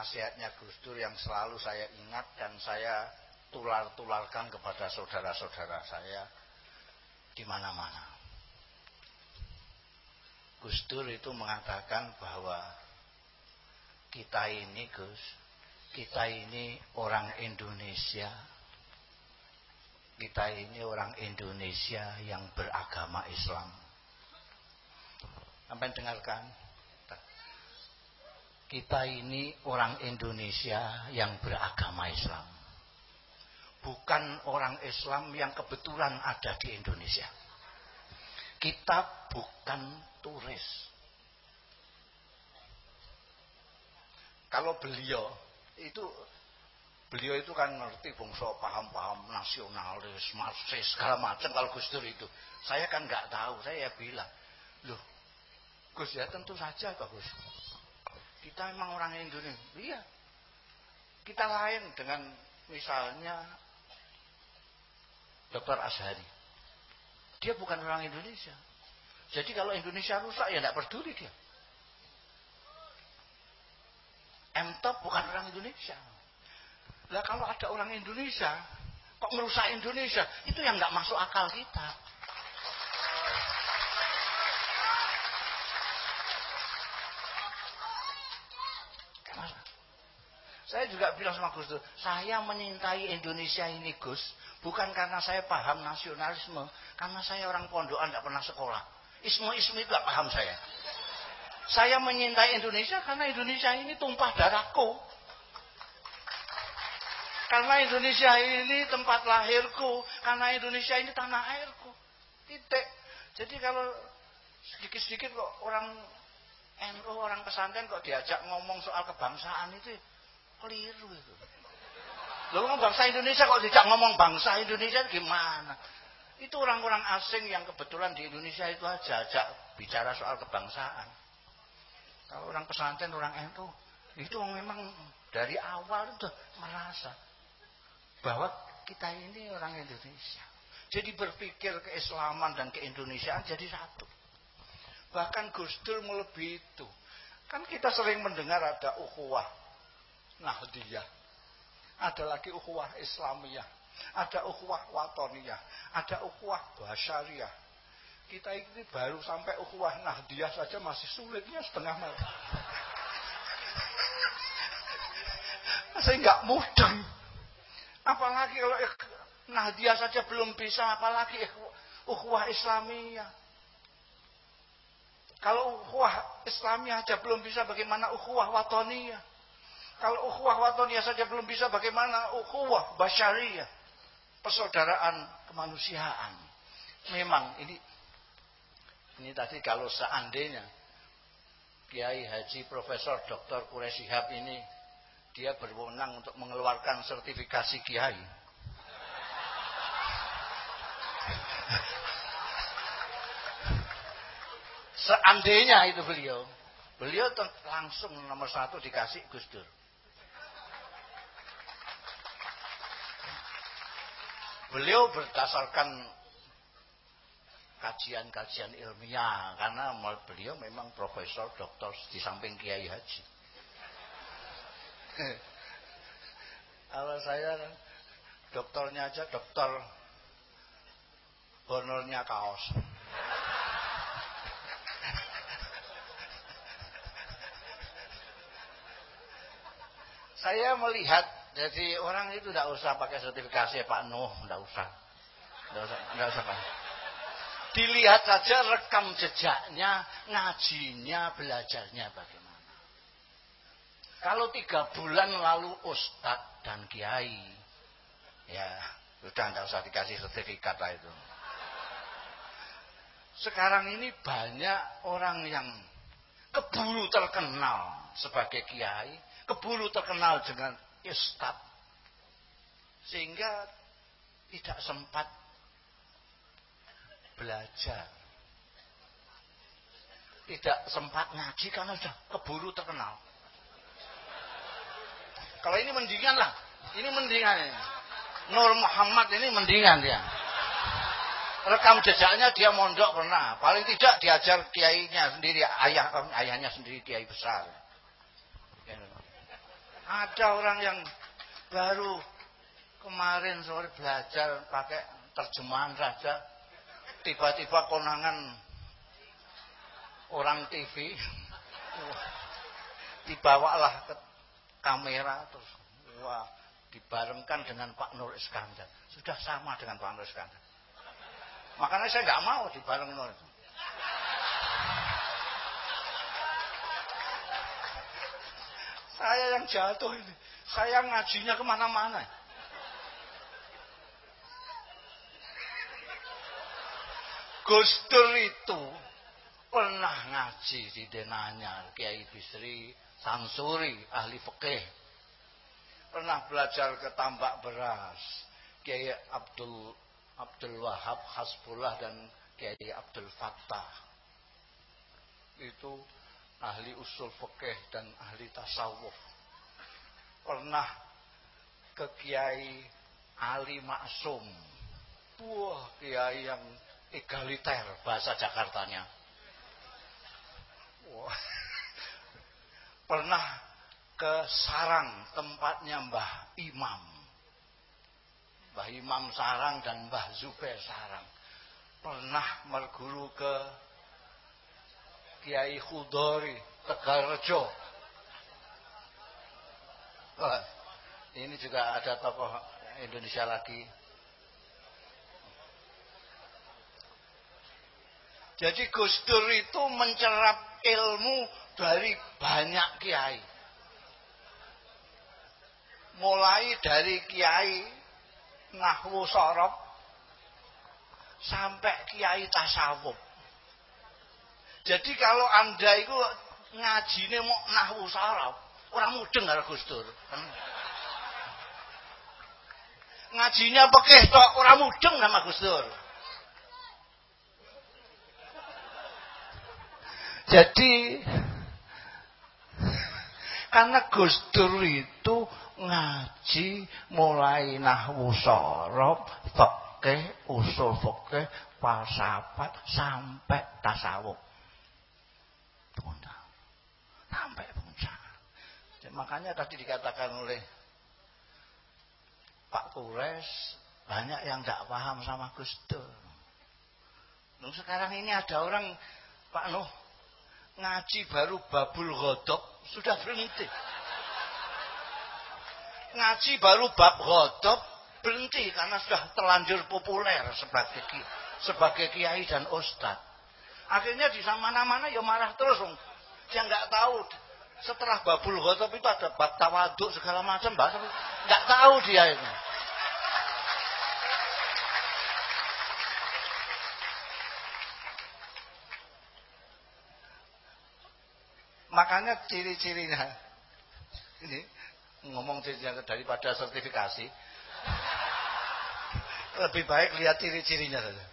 nasihatnya Gus Dur yang selalu saya ingat dan saya tular-tularkan kepada saudara-saudara saya di mana-mana. Gus Dur itu mengatakan bahwa kita ini Gus, kita ini orang Indonesia. Kita ini orang Indonesia yang beragama Islam. Sampai dengarkan. Kita ini orang Indonesia yang beragama Islam. Bukan orang Islam yang kebetulan ada di Indonesia. Kita bukan turis. Kalau beliau itu beliau itu kan ngerti bangsa paham-paham nasionalis, marxis segala macam kalau Gus Dur itu. Saya kan nggak tahu, saya ya bilang, loh Gus ya tentu saja Pak Gus. Kita memang orang Indonesia. Iya. Kita lain dengan misalnya Dr. Ashari. Dia bukan orang Indonesia. Jadi kalau Indonesia rusak ya tidak peduli dia. M-Top bukan orang Indonesia. Lah kalau ada orang Indonesia kok merusak Indonesia, itu yang nggak masuk akal kita. Saya juga bilang sama Gus Dur, saya menyintai Indonesia ini Gus, bukan karena saya paham nasionalisme, karena saya orang pondokan tidak pernah sekolah. Ismu-ismu itu gak paham saya. Saya menyintai Indonesia karena Indonesia ini tumpah darahku. Karena Indonesia ini tempat lahirku, karena Indonesia ini tanah airku. Titik. Jadi kalau sedikit-sedikit kok orang NU, orang pesantren kok diajak ngomong soal kebangsaan itu Keliru itu. Lalu ngomong bangsa Indonesia kok tidak ngomong bangsa Indonesia gimana? Itu orang-orang asing yang kebetulan di Indonesia itu aja ajak bicara soal kebangsaan. Kalau orang pesantren, orang NU, itu memang dari awal itu merasa bahwa kita ini orang Indonesia. Jadi berpikir keislaman dan keindonesiaan jadi satu. Bahkan Gus Dur melebihi itu. Kan kita sering mendengar ada ukhuwah Nahdiyah. Ada lagi ukhuwah Islamiyah. Ada ukhuwah Watoniyah. Ada ukhuwah Basyariyah. Kita ini baru sampai ukhuwah Nahdiyah saja masih sulitnya setengah mati. Saya nggak mudah. Apalagi kalau Nahdiyah saja belum bisa, apalagi ukhuwah Islamiyah. Kalau ukhuwah Islamiyah saja belum bisa, bagaimana ukhuwah Watoniyah? Kalau ukhuwah watoniyah saja belum bisa, bagaimana ukhuwah basyariyah? Persaudaraan kemanusiaan. Memang ini ini tadi kalau seandainya Kiai Haji Profesor Dr. Qureshihab ini dia berwenang untuk mengeluarkan sertifikasi kiai. Seandainya itu beliau, beliau langsung nomor satu dikasih Gus Dur. Beliau berdasarkan kajian-kajian ilmiah karena beliau memang profesor doktor di samping kiai haji. Kalau saya dokternya aja dokter honornya kaos. saya melihat jadi orang itu tidak usah pakai sertifikasi ya Pak Nuh, tidak usah. Tidak usah, tidak usah Pak. Dilihat saja rekam jejaknya, ngajinya, belajarnya bagaimana. Kalau tiga bulan lalu ustadz dan kiai, ya sudah tidak usah dikasih sertifikat lah itu. Sekarang ini banyak orang yang keburu terkenal sebagai kiai, keburu terkenal dengan istad sehingga tidak sempat belajar. Tidak sempat ngaji karena sudah keburu terkenal. Kalau ini mendingan lah. Ini mendingan ini. Nur Muhammad ini mendingan dia. Rekam jejaknya dia mondok pernah. Paling tidak diajar kiainya sendiri ayah ayahnya sendiri kiai besar Ada orang yang baru kemarin sore belajar pakai terjemahan saja. Tiba-tiba konangan orang TV. Dibawalah ke kamera terus. Wah, dibarengkan dengan Pak Nur Iskandar. Sudah sama dengan Pak Nur Iskandar. Makanya saya nggak mau dibareng Nur. Saya yang jatuh ini. Saya ngajinya ke mana-mana. Gus Dur itu pernah ngaji di Denanya Kiai Bisri Sansuri ahli fikih pernah belajar ke tambak beras Kiai Abdul Abdul Wahab Hasbullah dan Kiai Abdul Fattah itu ahli usul fikih dan ahli tasawuf. Pernah ke Kiai Ali Maksum. Wah, kiai yang egaliter bahasa Jakartanya. Wah. Pernah ke sarang tempatnya Mbah Imam. Mbah Imam Sarang dan Mbah Zubair Sarang. Pernah merguru ke Kiai Khudori Tegarjo. Oh, ini juga ada tokoh Indonesia lagi. Jadi Gus Dur itu mencerap ilmu dari banyak kiai. Mulai dari kiai Nahwu Sorok sampai kiai tasawuf. Jadi kalau anda itu ngajine mau nahwu saraf, orang mudeng karo Gus Dur. Ngajinya pekeh tok, orang mudeng nama Gus Dur. Jadi karena Gus Dur itu ngaji mulai nahwu saraf, fikih, usul fikih, falsafat sampai tasawuf sampai puncak. Dan makanya tadi dikatakan oleh Pak Kures banyak yang tidak paham sama Gus Dur. Nuh, sekarang ini ada orang Pak Nuh ngaji baru babul godok sudah berhenti. Ngaji baru bab godok berhenti karena sudah terlanjur populer sebagai sebagai kiai dan ustadz. Akhirnya di mana-mana ya marah terus dia nggak tahu setelah babul ghadab itu ada bab tawaduk segala macam bahasa nggak tahu dia itu makanya ciri-cirinya ini ngomong cirinya daripada sertifikasi lebih baik lihat ciri-cirinya saja.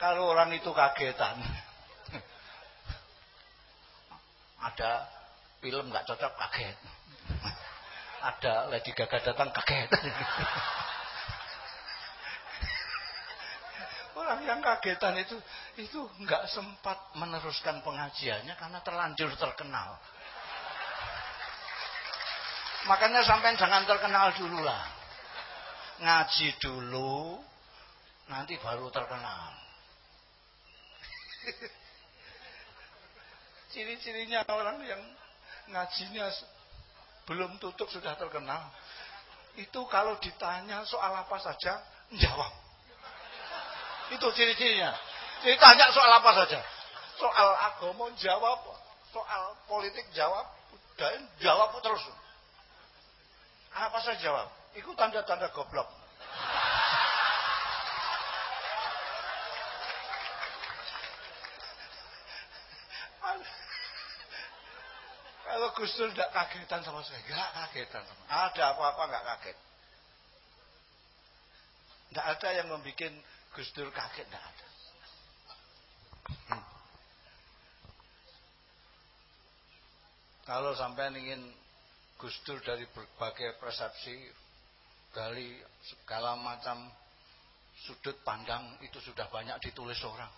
Kalau orang itu kagetan ada film nggak cocok kaget. Ada Lady Gaga datang kaget. Orang yang kagetan itu itu nggak sempat meneruskan pengajiannya karena terlanjur terkenal. Makanya sampai jangan terkenal dulu lah. Ngaji dulu, nanti baru terkenal. Ciri-cirinya orang yang ngajinya belum tutup sudah terkenal. Itu kalau ditanya soal apa saja, jawab. Itu ciri-cirinya. Ditanya soal apa saja. Soal agama jawab, soal politik jawab, dan jawab terus. Apa saja jawab. Itu tanda-tanda goblok. Kalau Gus Dur tidak kagetan sama saya, nggak kagetan sama. Ada apa-apa nggak kaget. Tidak ada yang membuat Gus Dur kaget, tidak ada. Hmm. Kalau sampai ingin Gus Dur dari berbagai persepsi, dari segala macam sudut pandang itu sudah banyak ditulis orang.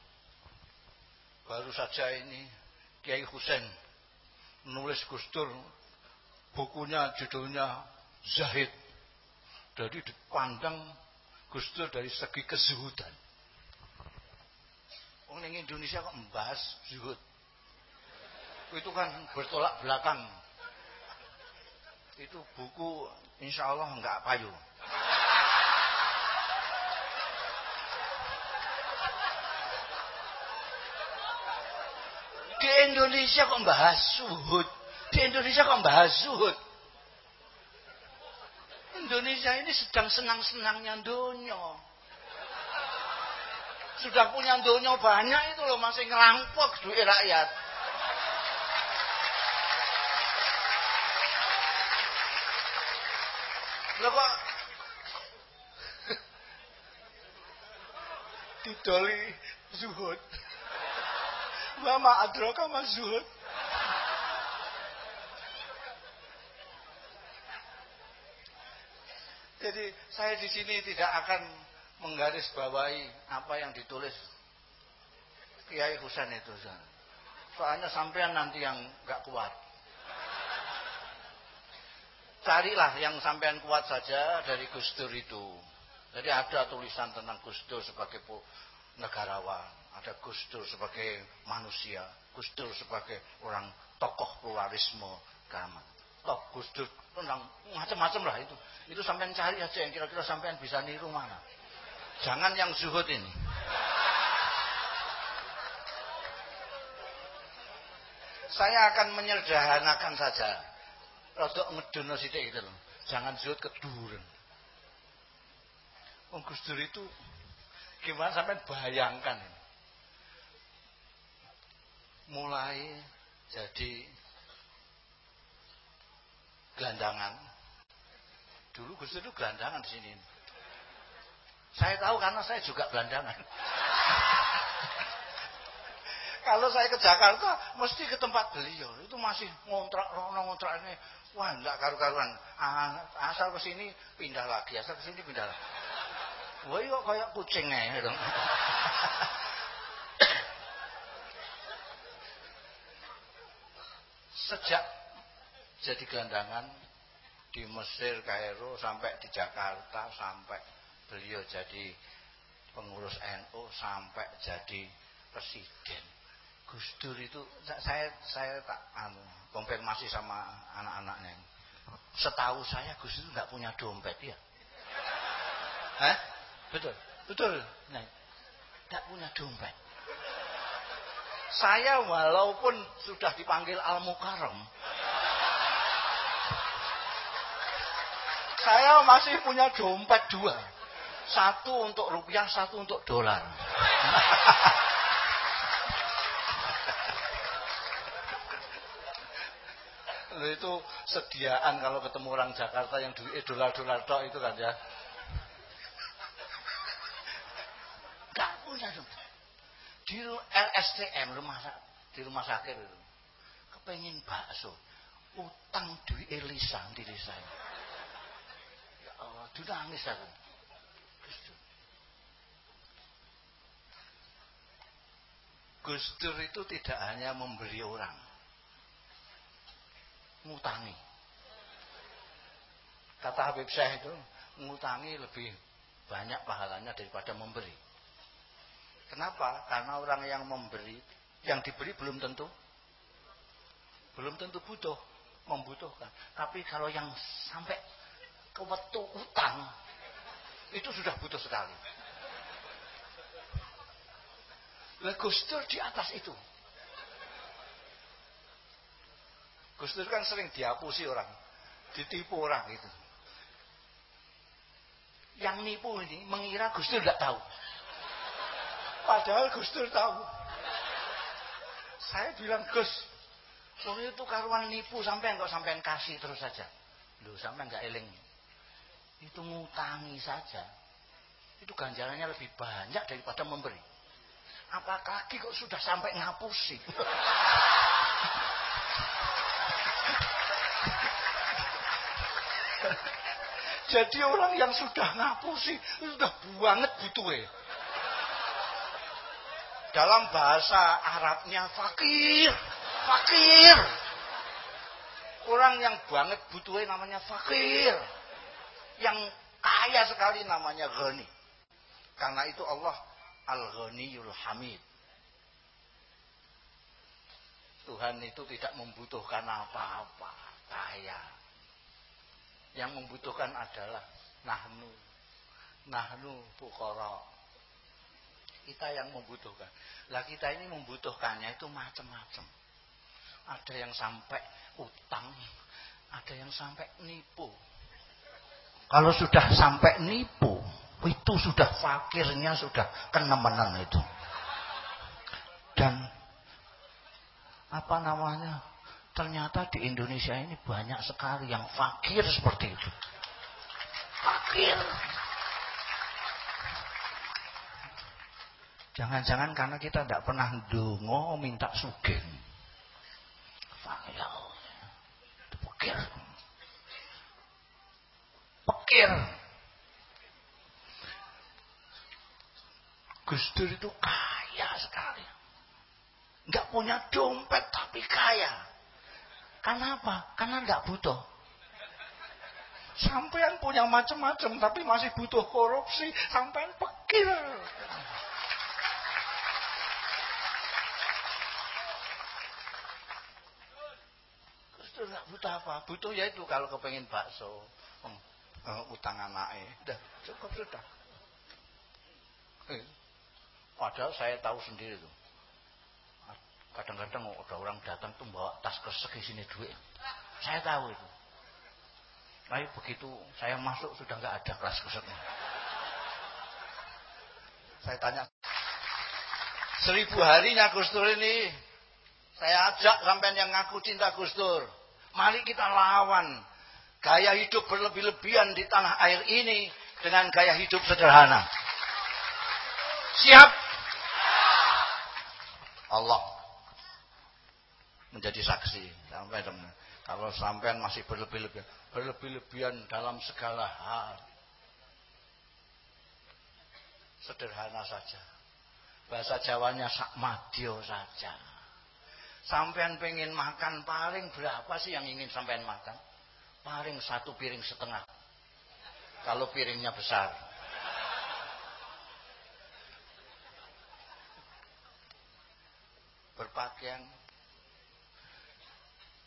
Baru saja ini Kiai Husain nulis Gus Dur bukunya judulnya Zahid. Jadi dipandang Gus Dur dari segi kezuhudan. Orang Indonesia kok membahas zuhud. Itu kan bertolak belakang. Itu buku insya Allah nggak payu. Di Indonesia kok membahas zuhud. Di Indonesia kok membahas zuhud. Indonesia ini sedang senang-senangnya dunia. Sudah punya dunia banyak itu loh masih ngerampok duit rakyat. Loh kok didoli zuhud. Mama adroka mas zuhud. Jadi saya di sini tidak akan menggaris bawahi apa yang ditulis Kiai Husain itu. Soalnya sampean nanti yang nggak kuat. Carilah yang sampean kuat saja dari Gus Dur itu. Jadi ada tulisan tentang Gus Dur sebagai negarawan, ada Gus Dur sebagai manusia, Gus Dur sebagai orang tokoh pluralisme agama. Toh Gus Dur tentang macam-macam lah itu. Itu sampean cari aja yang kira-kira sampean bisa niru mana. Jangan yang zuhud ini. Saya akan menyederhanakan saja. Rodok ngedono sithik gitu loh. Jangan zuhud keduren. Wong Gus Dur itu gimana sampai bayangkan mulai jadi gelandangan Dulu Gus itu gelandangan di sini. Saya tahu karena saya juga gelandangan. Kalau saya ke Jakarta, mesti ke tempat beliau. Itu masih ngontrak, ngontrak ini. Wah, enggak karu-karuan. Ah, asal ke sini pindah lagi, asal ke sini pindah lagi. Wah, kok kayak kucing gitu. Sejak jadi gelandangan, di Mesir, Kairo, sampai di Jakarta, sampai beliau jadi pengurus NU, sampai jadi presiden. Gus Dur itu saya saya tak anu, konfirmasi sama anak-anaknya. Setahu saya Gus Dur nggak punya dompet ya. Hah? Betul, betul. Nah, nggak punya dompet. Saya walaupun sudah dipanggil Al Mukarram, Saya masih punya dompet dua. Satu untuk rupiah, satu untuk dolar. itu sediaan kalau ketemu orang Jakarta yang duit dolar-dolar tok itu kan ya. Gak punya Di RSTM rumah di rumah sakit itu. Kepengen bakso. Utang duit Elisa diri saya. Aduh nangis aku. Gus Dur itu tidak hanya memberi orang. Ngutangi. Kata Habib Syekh itu, ngutangi lebih banyak pahalanya daripada memberi. Kenapa? Karena orang yang memberi, yang diberi belum tentu belum tentu butuh, membutuhkan. Tapi kalau yang sampai kewetu utang itu sudah butuh sekali. Lah Gus di atas itu. Gus kan sering diapusi orang, ditipu orang itu. Yang nipu ini mengira Gus tidak tahu. Padahal Gus tahu. Saya bilang Gus, Wong itu karuan nipu sampai enggak sampai kasih terus saja. Lu sampai enggak eling. Itu ngutangi saja. Itu ganjarannya lebih banyak daripada memberi. Apa kaki kok sudah sampai ngapusi? Jadi orang yang sudah ngapusi sudah banget butuh ya dalam bahasa Arabnya fakir fakir Orang yang banget butuhnya namanya fakir. Yang kaya sekali namanya ghani. Karena itu Allah Al-Ghaniyul Hamid. Tuhan itu tidak membutuhkan apa-apa, kaya. Yang membutuhkan adalah nahnu. Nahnu fukara. Kita yang membutuhkan. Lah kita ini membutuhkannya itu macam-macam. Ada yang sampai utang, ada yang sampai nipu. Kalau sudah sampai nipu, itu sudah fakirnya sudah kenemenan itu. Dan apa namanya? Ternyata di Indonesia ini banyak sekali yang fakir seperti itu. Fakir. Jangan-jangan karena kita tidak pernah dungo minta sugeng. Fakir. Fakir. Fakir. Gus Dur itu kaya sekali. Enggak punya dompet tapi kaya. Karena apa? Karena enggak butuh. Sampean punya macam-macam tapi masih butuh korupsi, sampean pikir. Terus enggak butuh apa? Butuh ya itu kalau kepengen bakso, uh, utang anaknya. Udah, cukup sudah. Eh, padahal saya tahu sendiri tuh. Kadang-kadang ada orang datang tuh bawa tas kresek sini duit. Saya tahu itu. Tapi begitu saya masuk sudah nggak ada kelas kreseknya saya tanya seribu harinya Gus Dur ini saya ajak sampai yang ngaku cinta Gus Dur mari kita lawan gaya hidup berlebih-lebihan di tanah air ini dengan gaya hidup sederhana siap Allah menjadi saksi sampai. Kalau sampean masih berlebih-lebihan, berlebih-lebihan dalam segala hal. Sederhana saja. Bahasa Jawanya sakmadio saja. Sampean pengen makan paling berapa sih yang ingin sampean makan? Paling satu piring setengah. Kalau piringnya besar. Berpakaian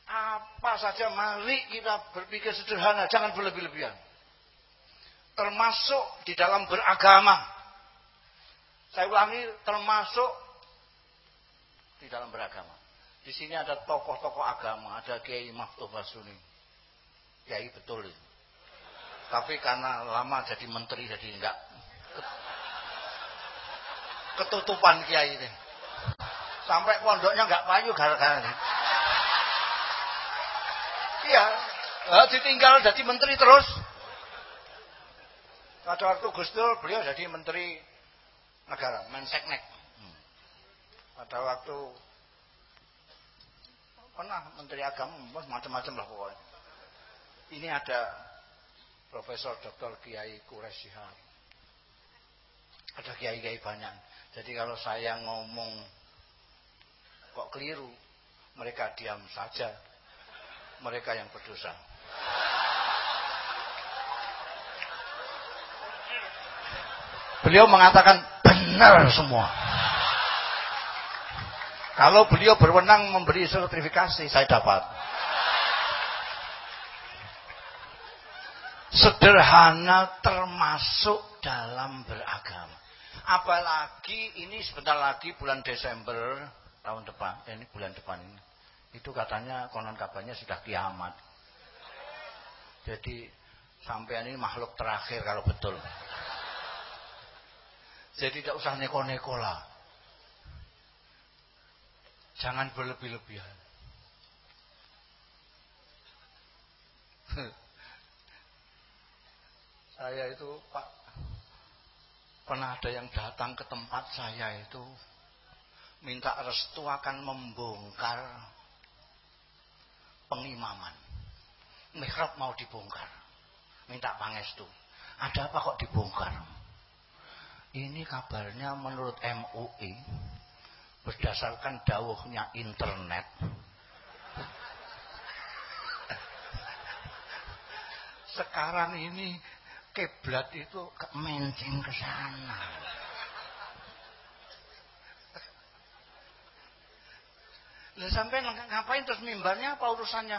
apa saja mari kita berpikir sederhana, jangan berlebih-lebihan. Termasuk di dalam beragama. Saya ulangi, termasuk di dalam beragama. Di sini ada tokoh-tokoh agama, ada Kiai Maftub Basuni. Kiai betul itu. Tapi karena lama jadi menteri jadi enggak ketutupan kiai ini. Sampai pondoknya enggak payu gara-gara ini. Iya. Ditinggal jadi menteri terus. Pada waktu Gus Dur beliau jadi menteri negara, Menseknek. Hmm. Pada waktu pernah menteri agama macam-macam lah pokoknya. Ini ada Profesor Dr. Kiai Quraisyihab. Ada kiai-kiai banyak. Jadi kalau saya ngomong kok keliru, mereka diam saja mereka yang berdosa. Beliau mengatakan benar semua. Kalau beliau berwenang memberi sertifikasi, saya dapat. Sederhana termasuk dalam beragama. Apalagi ini sebentar lagi bulan Desember tahun depan, eh, ini bulan depan ini. Itu katanya konon kabarnya sudah kiamat. Jadi sampean ini makhluk terakhir kalau betul. Jadi tidak usah neko-neko lah. Jangan berlebih-lebihan. saya itu Pak pernah ada yang datang ke tempat saya itu minta restu akan membongkar pengimaman. Mihrab mau dibongkar. Minta pangestu. Ada apa kok dibongkar? Ini kabarnya menurut MUI berdasarkan dawuhnya internet. sekarang ini keblat itu mencing ke sana. Lah sampai ngapain terus mimbarnya apa urusannya?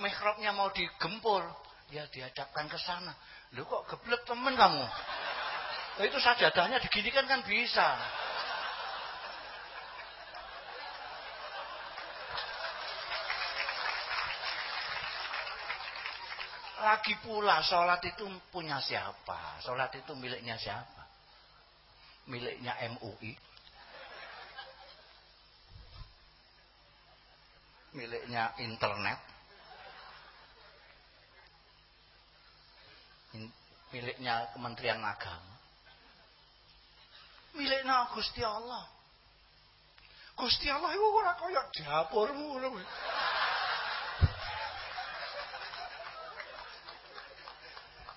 Mihrabnya mau digempur, ya dihadapkan ke sana. Lu kok geblek temen kamu? Nah, itu sajadahnya diginikan kan bisa. Lagi pula sholat itu punya siapa? Sholat itu miliknya siapa? Miliknya MUI. Miliknya internet. Miliknya Kementerian Agama. Miliknya Gusti Allah. Gusti Allah itu ora kaya dapurmu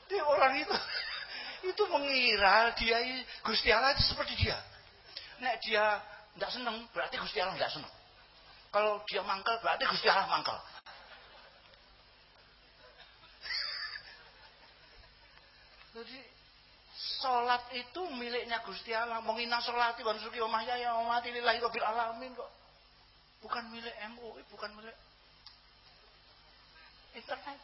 Dia orang itu itu mengira dia Gusti Allah itu seperti dia. Nek dia tidak senang berarti Gusti Allah tidak senang. Kalau dia mangkal berarti Gusti Allah mangkal. Jadi sholat itu miliknya Gusti Allah. Menghina sholat itu suki omah ya ya mati lillahi rabbil alamin kok. Bukan milik MUI, bukan milik internet.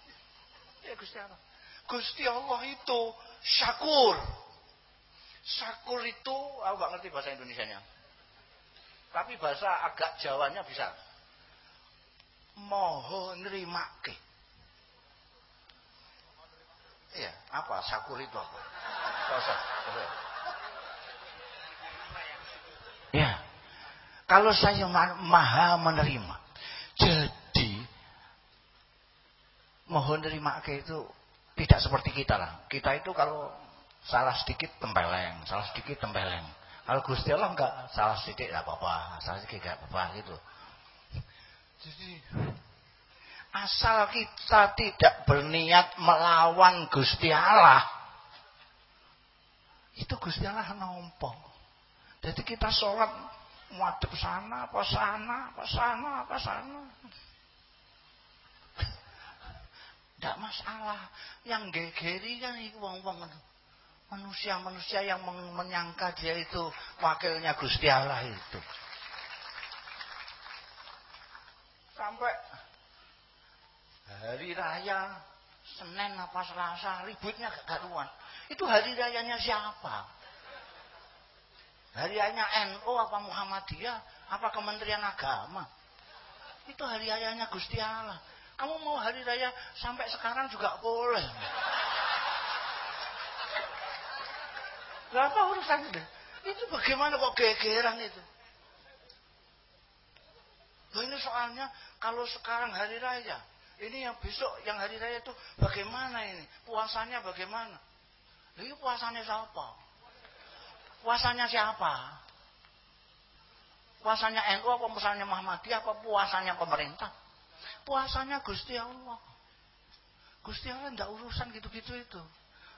Ya Gusti Allah. Gusti Allah itu syakur. Syakur itu aku gak ngerti bahasa Indonesia-nya. Tapi bahasa agak Jawanya bisa. Moho nerimake. Iya, apa? Syakur itu apa? Bahasa. Ya. Kalau saya maha menerima. Jadi mohon nerima itu tidak seperti kita lah. Kita itu kalau salah sedikit tempeleng, salah sedikit tempeleng. Kalau Gusti Allah enggak salah sedikit enggak apa-apa, salah sedikit enggak apa-apa gitu. Jadi asal kita tidak berniat melawan Gusti Allah, itu Gusti Allah nompong. Jadi kita sholat madep sana, apa sana, apa sana, apa sana. Tidak masalah. Yang gegeri kan itu wong-wong manusia-manusia yang menyangka dia itu wakilnya Gusti Allah itu. Sampai hari raya Senin apa Selasa ributnya karuan. Itu hari rayanya siapa? Hari rayanya NU apa Muhammadiyah apa Kementerian Agama? Itu hari rayanya Gusti Allah. Kamu mau hari raya sampai sekarang juga boleh. Berapa urusan itu? Itu bagaimana kok gegeran itu? Loh ini soalnya kalau sekarang hari raya, ini yang besok yang hari raya itu bagaimana ini? Puasanya bagaimana? Loh ini puasanya siapa? Puasanya siapa? Puasanya NU apa puasanya Muhammadiyah apa puasanya pemerintah? Puasanya Gusti Allah. Gusti Allah ndak urusan gitu-gitu itu.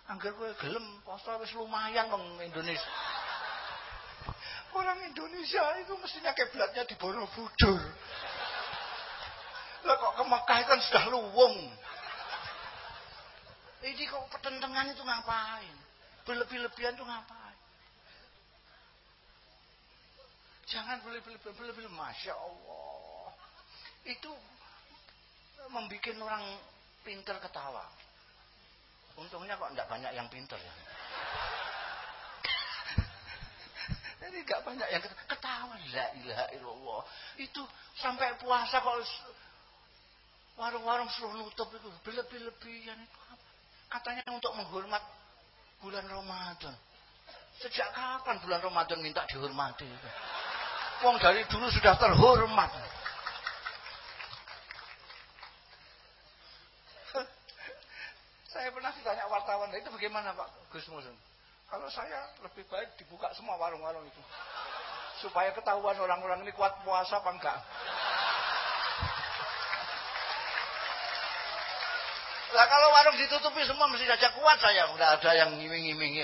Angger kowe gelem poso wis lumayan wong Indonesia. Orang Indonesia itu mestinya kiblatnya di Borobudur. Lah kok ke Mekah kan sudah luwung. Ini kok pertentangan itu ngapain? Berlebih-lebihan itu ngapain? Jangan berlebih-lebihan, berlebih Masya Allah. Itu membuat orang pinter ketawa. Untungnya kok tidak banyak yang pinter ya. Jadi nggak banyak yang ketawa. La ilaha illallah. Itu sampai puasa kok warung-warung suruh nutup itu berlebih-lebihan itu Katanya untuk menghormat bulan Ramadan. Sejak kapan bulan Ramadan minta dihormati? Wong dari dulu sudah terhormat. Saya pernah wartawan, itu bagaimana Pak Gus Musun? Kalau saya lebih baik dibuka semua warung-warung itu. Supaya ketahuan orang-orang ini kuat puasa apa enggak. Lah kalau warung ditutupi semua mesti saja kuat saya, enggak ada yang ngiming-ngimingi.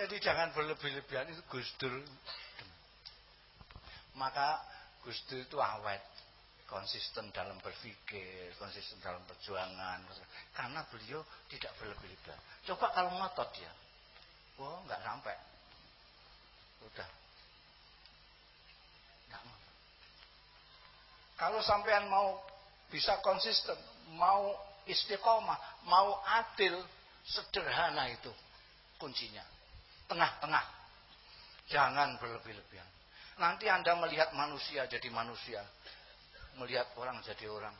Jadi jangan berlebih-lebihan itu Gus Dur. Maka Gus Dur itu awet konsisten dalam berpikir, konsisten dalam perjuangan. Karena beliau tidak berlebih-lebihan. Coba kalau ngotot ya, wah nggak sampai. Udah. Nggak Kalau sampean mau bisa konsisten, mau istiqomah, mau adil, sederhana itu kuncinya. Tengah-tengah. Jangan berlebih-lebihan. Nanti Anda melihat manusia jadi manusia. Melihat orang jadi orang.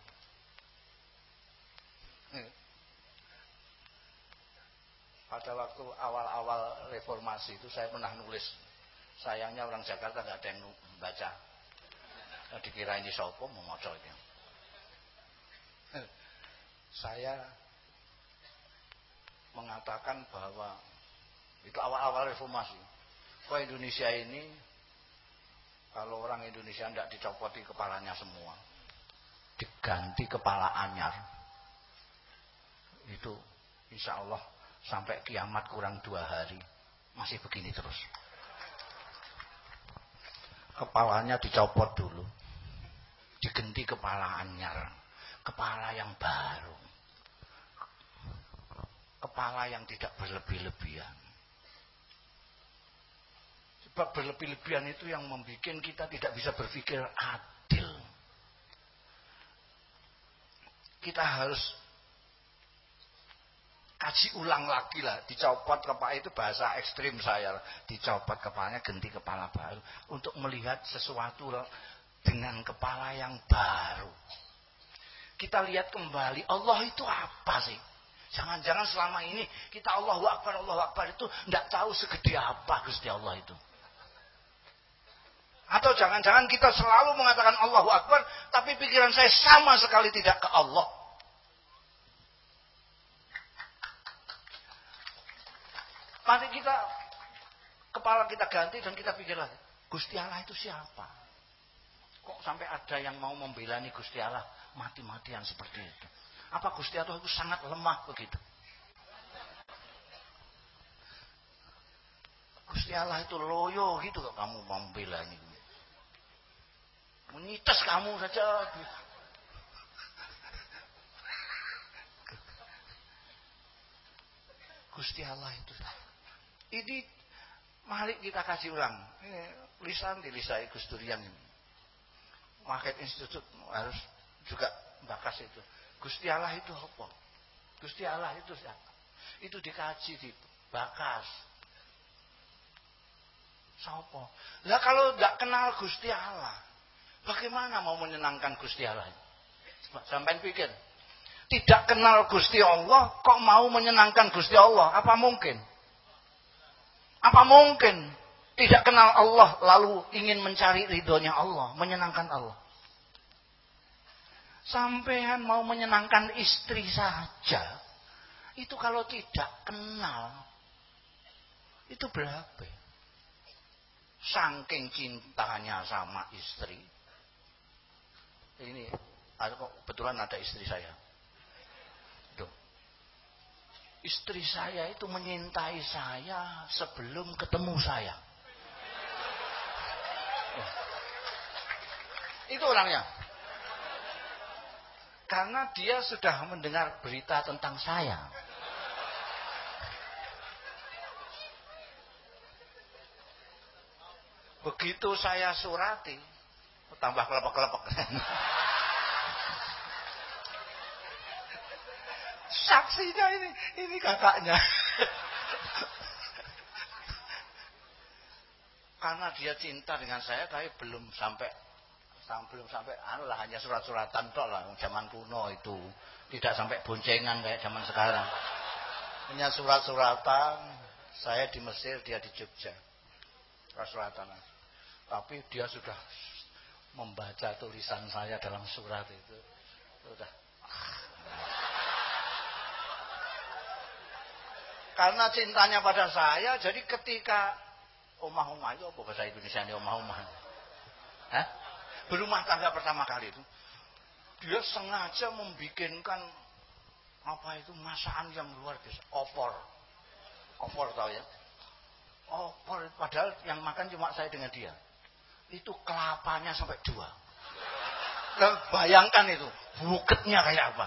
Pada waktu awal-awal reformasi itu saya pernah nulis. Sayangnya orang Jakarta nggak ada yang membaca. Dikira ini sopo mau moco itu. Saya mengatakan bahwa itu awal-awal reformasi. Kok Indonesia ini kalau orang Indonesia tidak dicopoti kepalanya semua. Diganti kepala anyar. Itu insya Allah sampai kiamat kurang dua hari. Masih begini terus. Kepalanya dicopot dulu. Diganti kepala anyar. Kepala yang baru. Kepala yang tidak berlebih-lebihan. Sebab berlebih-lebihan itu yang membuat kita tidak bisa berpikir adil. Kita harus kaji ulang lagi lah. Dicopot kepala itu bahasa ekstrim saya. Dicopot kepalanya, ganti kepala baru. Untuk melihat sesuatu dengan kepala yang baru. Kita lihat kembali, Allah itu apa sih? Jangan-jangan selama ini kita Allahu Akbar, Allahu Akbar itu tidak tahu segede apa Gusti Allah itu. Atau jangan-jangan kita selalu mengatakan Allahu Akbar, tapi pikiran saya sama sekali tidak ke Allah. Mari kita kepala kita ganti dan kita pikir lagi, Gusti Allah itu siapa? Kok sampai ada yang mau membela nih Gusti Allah mati-matian seperti itu? Apa Gusti Allah itu sangat lemah begitu? Gusti Allah itu loyo gitu kamu mau Menites kamu saja. Gusti Allah itu. Ini mari kita kasih ulang. Ini lisan dilisai Gus Durian ini. Market Institute harus juga bakas itu. Gusti Allah itu apa? Gusti Allah itu siapa? Itu dikaji di bakas. Siapa? Lah kalau tidak kenal Gusti Allah, Bagaimana mau menyenangkan Gusti Allah? Sampai pikir. Tidak kenal Gusti Allah, kok mau menyenangkan Gusti Allah? Apa mungkin? Apa mungkin tidak kenal Allah lalu ingin mencari ridhonya Allah, menyenangkan Allah? Sampean mau menyenangkan istri saja, itu kalau tidak kenal, itu berapa? Saking cintanya sama istri, ini kebetulan ada istri saya. Tuh. Istri saya itu menyintai saya sebelum ketemu saya. Itu orangnya. Karena dia sudah mendengar berita tentang saya. Begitu saya surati, tambah kelepek-kelepek. Saksinya ini, ini kakaknya. Karena dia cinta dengan saya, tapi belum sampai belum sampai anu lah hanya surat-suratan tok lah zaman kuno itu tidak sampai boncengan kayak zaman sekarang hanya surat-suratan saya di Mesir dia di Jogja surat-suratan tapi dia sudah membaca tulisan saya dalam surat itu. Sudah karena cintanya pada saya jadi ketika omah-omah itu apa bahasa Indonesia ini omah-omah? Berumah tangga pertama kali itu. Dia sengaja membikinkan apa itu masakan yang luar biasa. Opor. Opor tahu ya? Opor. Padahal yang makan cuma saya dengan dia itu kelapanya sampai dua. bayangkan itu, buketnya kayak apa.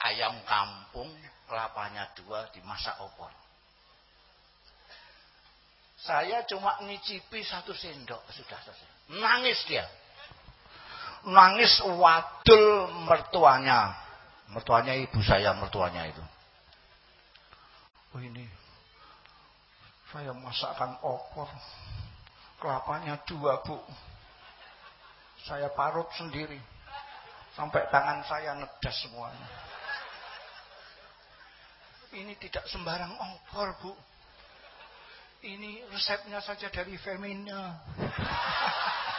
Ayam kampung, kelapanya dua dimasak opor. Saya cuma ngicipi satu sendok sudah selesai. Nangis dia. Nangis wadul mertuanya. Mertuanya ibu saya, mertuanya itu. Oh ini. Saya masakkan opor. Kelapanya dua, Bu. Saya parut sendiri. Sampai tangan saya nedas semuanya. Ini tidak sembarang opor, Bu. Ini resepnya saja dari Femina.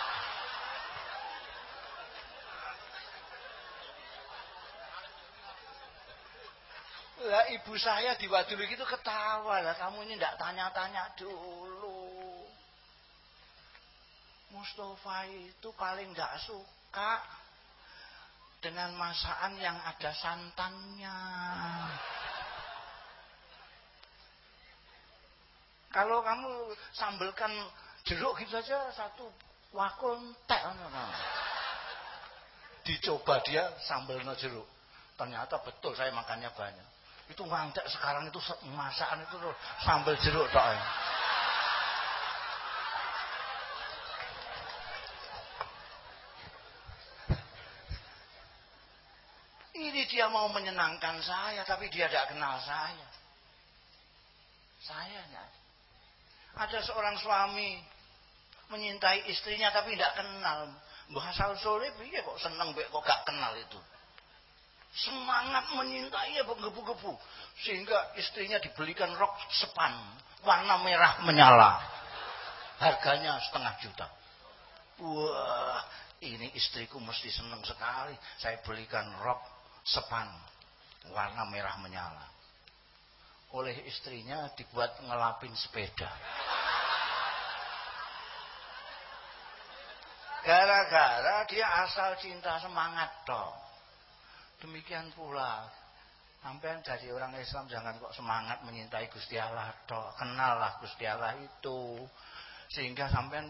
Lah ibu saya di Wadulu itu ketawa lah kamu ini tidak tanya-tanya dulu. Mustafa itu paling nggak suka dengan masakan yang ada santannya. Kalau kamu sambelkan jeruk gitu saja satu wakul entek Dicoba dia sambelnya jeruk. Ternyata betul saya makannya banyak. Itu ngantek sekarang itu masakan itu sambal jeruk tok. Ini dia mau menyenangkan saya, tapi dia tidak kenal saya. Saya. Ada seorang suami menyintai istrinya tapi tidak kenal. Bahasa soleh piye kok seneng kok gak kenal itu. Semangat menyintai ya gebu-gebu. Sehingga istrinya dibelikan rok sepan. Warna merah menyala. Harganya setengah juta. Wah, ini istriku mesti seneng sekali. Saya belikan rok sepan. Warna merah menyala oleh istrinya dibuat ngelapin sepeda. Gara-gara dia asal cinta semangat toh. Demikian pula sampai jadi orang Islam jangan kok semangat menyintai Gusti Allah toh. Kenallah Gusti Allah itu. Sehingga sampean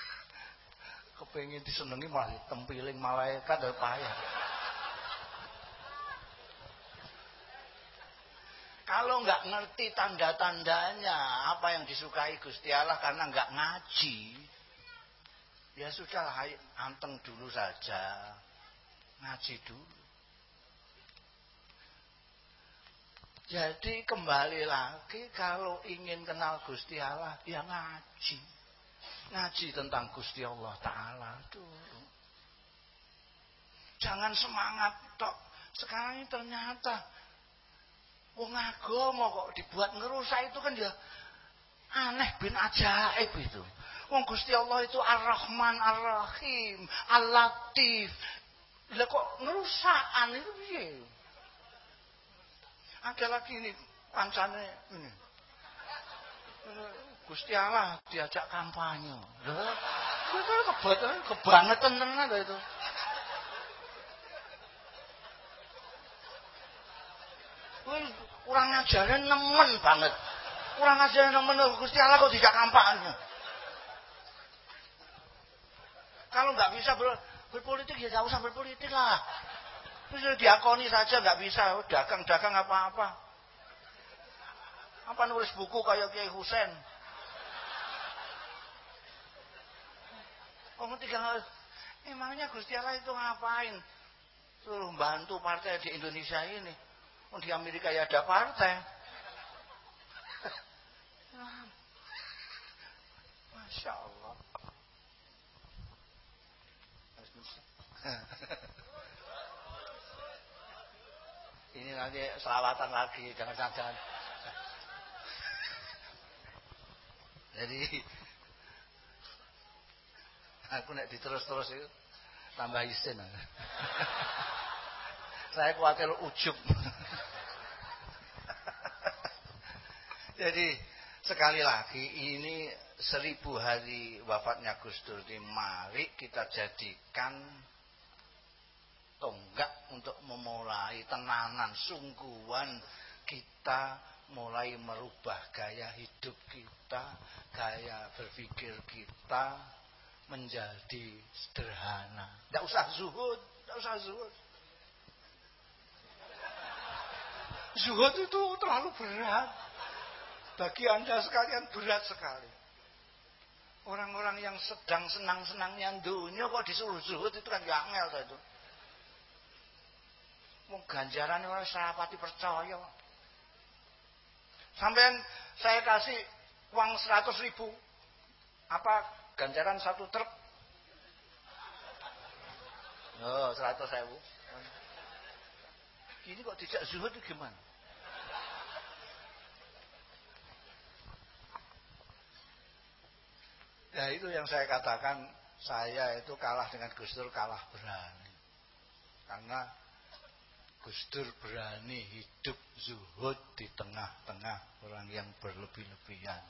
kepengin disenengi malah tempiling malaikat dan payah. Kalau nggak ngerti tanda-tandanya apa yang disukai Gusti Allah karena nggak ngaji, ya sudah anteng dulu saja, ngaji dulu. Jadi kembali lagi kalau ingin kenal Gusti Allah, ya ngaji. Ngaji tentang Gusti Allah Ta'ala dulu. Jangan semangat tok. Sekarang ini ternyata Wong agama kok dibuat ngerusak itu kan ya aneh bin ajaib itu. Wong Gusti Allah itu Ar-Rahman Ar-Rahim, Al-Latif. Lah kok ngerusakan itu piye? Ada lagi ini kancane ini. Gusti Allah diajak kampanye. Itu kebangetan kebangetan tenan itu. kurang ajaran nemen banget. Kurang ajaran nemen Gusti Allah kok tidak kampanye. Kalau nggak bisa ber, berpolitik ya nggak usah berpolitik lah. Bisa diakoni saja nggak bisa dagang-dagang apa-apa. Apa nulis buku kayak Kiai Husen? Oh tinggal emangnya Gusti Allah itu ngapain? Suruh bantu partai di Indonesia ini. Oh, di Amerika ya ada partai. Masya Allah. Ini nanti selawatan lagi, jangan-jangan. Jadi aku nek diterus-terus itu tambah isin. Saya khawatir ujub. Jadi sekali lagi ini seribu hari wafatnya Gus Dur ini mari kita jadikan tonggak untuk memulai tenanan sungguhan kita mulai merubah gaya hidup kita, gaya berpikir kita menjadi sederhana. Tidak usah zuhud, tidak usah zuhud. Zuhud itu terlalu berat. Bagi anda sekalian berat sekali. Orang-orang yang sedang senang-senangnya dunia kok disuruh zuhud itu kan gak angel itu. Mau ganjaran orang serapati percaya. Sampai saya kasih uang seratus ribu. Apa ganjaran satu truk? Oh, seratus ribu. Ini kok tidak zuhud gimana? Ya itu yang saya katakan saya itu kalah dengan Gus Dur kalah berani. Karena Gus Dur berani hidup zuhud di tengah-tengah orang yang berlebih-lebihan.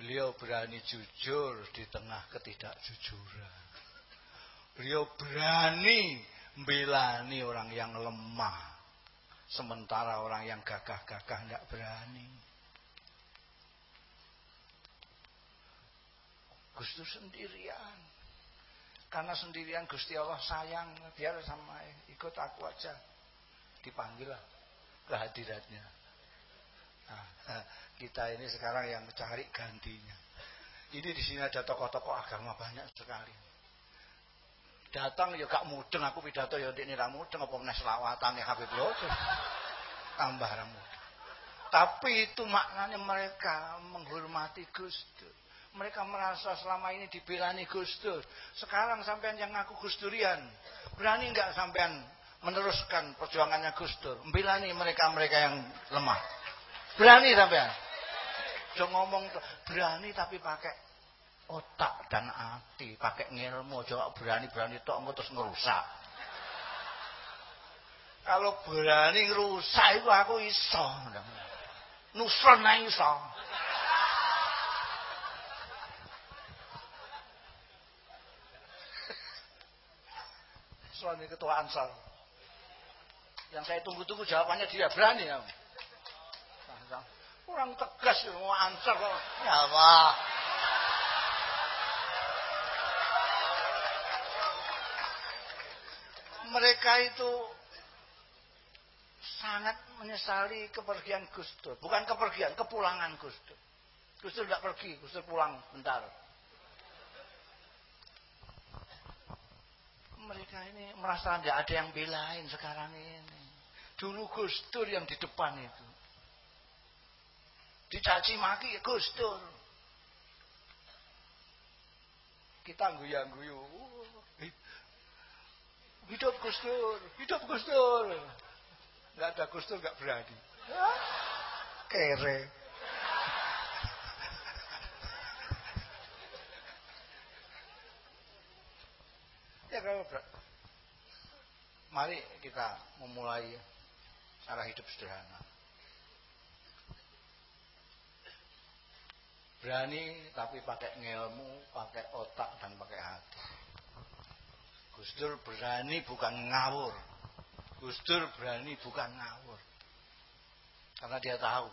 Beliau berani jujur di tengah ketidakjujuran. Beliau berani membelani orang yang lemah. Sementara orang yang gagah-gagah tidak berani. Gus Dur sendirian. Karena sendirian Gusti Allah sayang, biar sama ikut aku aja. Dipanggil lah kehadiratnya. Nah, kita ini sekarang yang cari gantinya. Ini di sini ada tokoh-tokoh agama banyak sekali. Datang ya gak mudeng aku pidato ya ini ra mudeng apa meneh selawatan ya Habib Lojo. Tambah ra Tapi itu maknanya mereka menghormati Gus Dur. Mereka merasa selama ini dibelani Gus Dur. Sekarang sampean yang ngaku Gus Durian. Berani nggak sampean meneruskan perjuangannya Gus Dur? Membelani mereka-mereka yang lemah. Berani sampean? So ngomong berani tapi pakai otak dan hati, pakai ngilmu, coba berani-berani tok engko terus ngerusak. Kalau berani ngerusak itu aku iso. Nusron iso. Suami ketua Ansar. Yang saya tunggu-tunggu jawabannya dia berani ya. Kurang tegas ya mau Ansar kok. Ya Allah. Mereka itu sangat menyesali kepergian Gus Dur. Bukan kepergian, kepulangan Gus Dur. Gus Dur tidak pergi, Gus Dur pulang bentar. Mereka ini merasa tidak ada yang belain sekarang ini. Dulu Gus Dur yang di depan itu. Dicaci maki Gus Dur. Kita guyu-guyu. Hidup Gus Dur, hidup Gus Dur. Ada Gus Dur enggak berani. Kere. Mari kita memulai cara hidup sederhana. Berani tapi pakai ngelmu, pakai otak dan pakai hati. Gus Dur berani bukan ngawur. Gus Dur berani bukan ngawur. Karena dia tahu.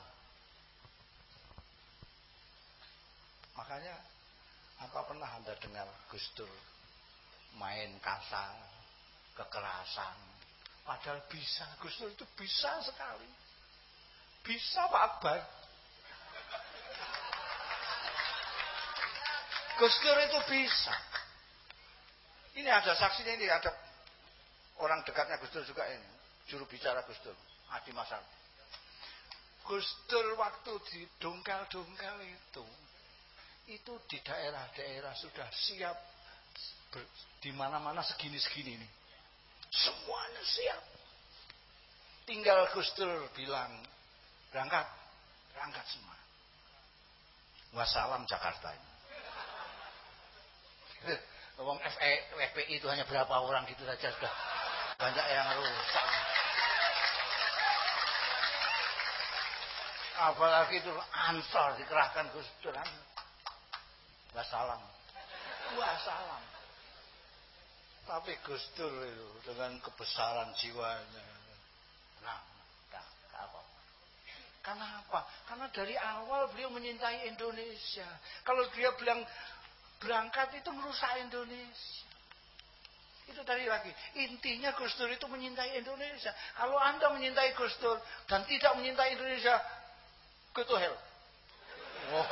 Makanya apa pernah Anda dengar Gus Dur main kasar, kekerasan. Padahal bisa, Gus Dur itu bisa sekali. Bisa Pak Akbar. Gus Dur itu bisa. Ini ada saksinya ini, ada orang dekatnya Gus Dur juga ini. Juru bicara Gus Dur, Adi Masal. Gus Dur waktu di dongkal-dongkal itu, itu di daerah-daerah sudah siap di mana-mana segini-segini ini. Semuanya siap. Tinggal Gus Dur bilang, berangkat, berangkat semua. Wassalam Jakarta ini. Ngomong FE, FPI itu hanya berapa orang gitu saja sudah banyak yang rusak. Apalagi itu ansor dikerahkan Gus Dur. Wassalam. Wassalam. Tapi Gus Dur itu dengan kebesaran jiwanya. Nah, nah, apa? Karena apa? Karena dari awal beliau menyintai Indonesia. Kalau dia bilang berangkat itu merusak Indonesia. Itu tadi lagi. Intinya Gus Dur itu menyintai Indonesia. Kalau Anda menyintai Gus Dur dan tidak menyintai Indonesia, go to hell. Oh.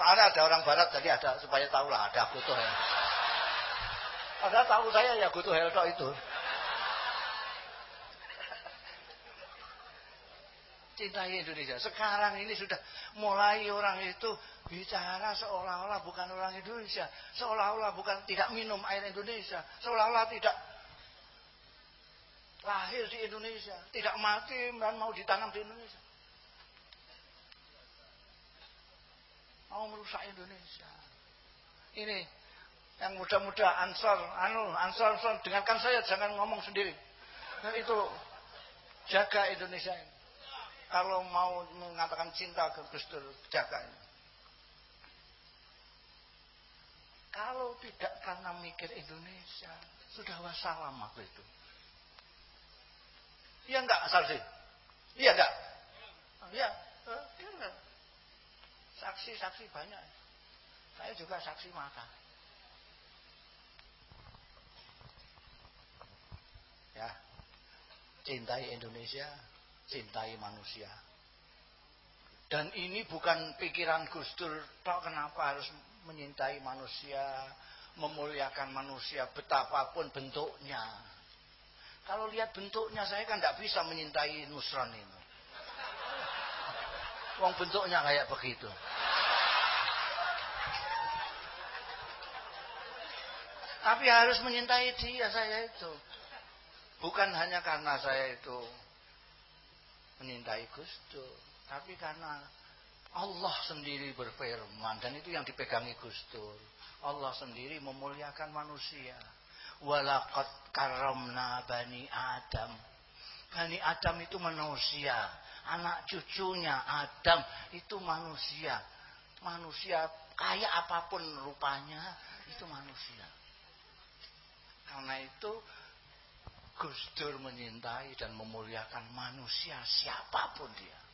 Karena ada orang barat jadi ada supaya tahu lah ada go to hell. Ada tahu saya ya go to hell itu. cintai Indonesia. Sekarang ini sudah mulai orang itu bicara seolah-olah bukan orang Indonesia, seolah-olah bukan tidak minum air Indonesia, seolah-olah tidak lahir di Indonesia, tidak mati dan mau ditanam di Indonesia. Mau merusak Indonesia. Ini yang muda-muda ansor, anu, ansor, ansor, dengarkan saya jangan ngomong sendiri. Nah, itu jaga Indonesia ini kalau mau mengatakan cinta ke Gus jaga ini. Kalau tidak karena mikir Indonesia, sudah wassalam waktu itu. Iya enggak asal sih? Iya enggak? Iya. Iya enggak? Saksi-saksi banyak. Saya juga saksi mata. Ya. Cintai Indonesia, cintai manusia. Dan ini bukan pikiran Gus Dur, tak kenapa harus menyintai manusia, memuliakan manusia betapapun bentuknya. Kalau lihat bentuknya saya kan tidak bisa menyintai Nusron ini. Wong bentuknya kayak begitu. Tapi harus menyintai dia saya itu. Bukan hanya karena saya itu menyintai Gus Dur, tapi karena Allah sendiri berfirman dan itu yang dipegangi Gus Dur. Allah sendiri memuliakan manusia. Walaqad karamna bani Adam. Bani Adam itu manusia. Anak cucunya Adam itu manusia. Manusia kaya apa pun rupanya itu manusia. Karena itu Gus Dur menyintai dan memuliakan manusia siapa pun dia.